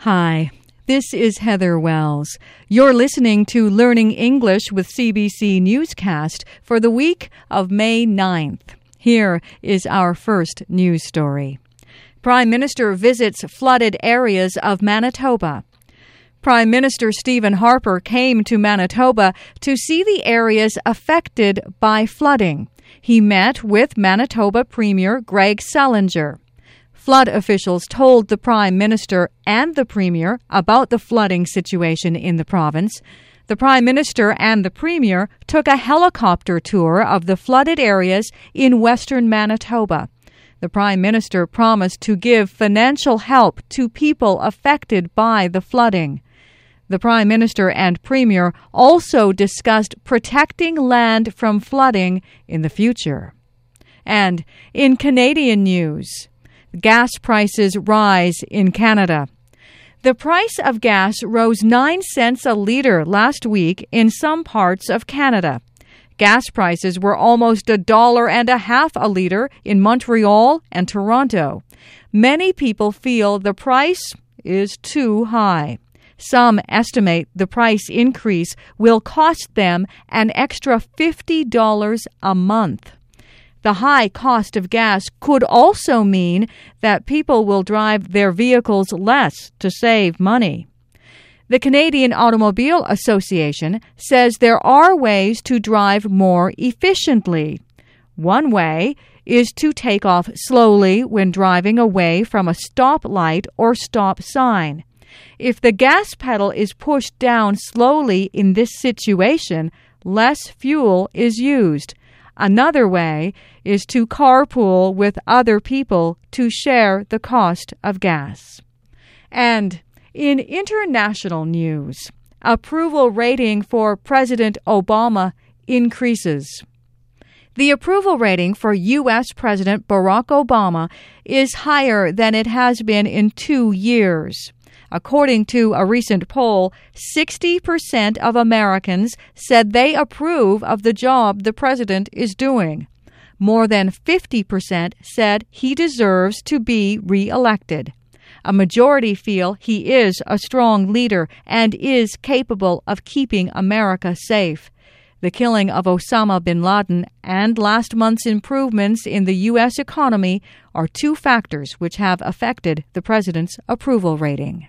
Hi, this is Heather Wells. You're listening to Learning English with CBC Newscast for the week of May 9th. Here is our first news story. Prime Minister visits flooded areas of Manitoba. Prime Minister Stephen Harper came to Manitoba to see the areas affected by flooding. He met with Manitoba Premier Greg Selinger. Flood officials told the Prime Minister and the Premier about the flooding situation in the province. The Prime Minister and the Premier took a helicopter tour of the flooded areas in western Manitoba. The Prime Minister promised to give financial help to people affected by the flooding. The Prime Minister and Premier also discussed protecting land from flooding in the future. And in Canadian news, gas prices rise in Canada. The price of gas rose 9 cents a litre last week in some parts of Canada. Gas prices were almost a dollar and a half a litre in Montreal and Toronto. Many people feel the price is too high. Some estimate the price increase will cost them an extra $50 a month. The high cost of gas could also mean that people will drive their vehicles less to save money. The Canadian Automobile Association says there are ways to drive more efficiently. One way is to take off slowly when driving away from a stoplight or stop sign. If the gas pedal is pushed down slowly in this situation, less fuel is used. Another way is to carpool with other people to share the cost of gas. And in international news, approval rating for President Obama increases. The approval rating for U.S. President Barack Obama is higher than it has been in two years. According to a recent poll, 60% of Americans said they approve of the job the president is doing. More than 50% said he deserves to be reelected. A majority feel he is a strong leader and is capable of keeping America safe. The killing of Osama bin Laden and last month's improvements in the U.S. economy are two factors which have affected the president's approval rating.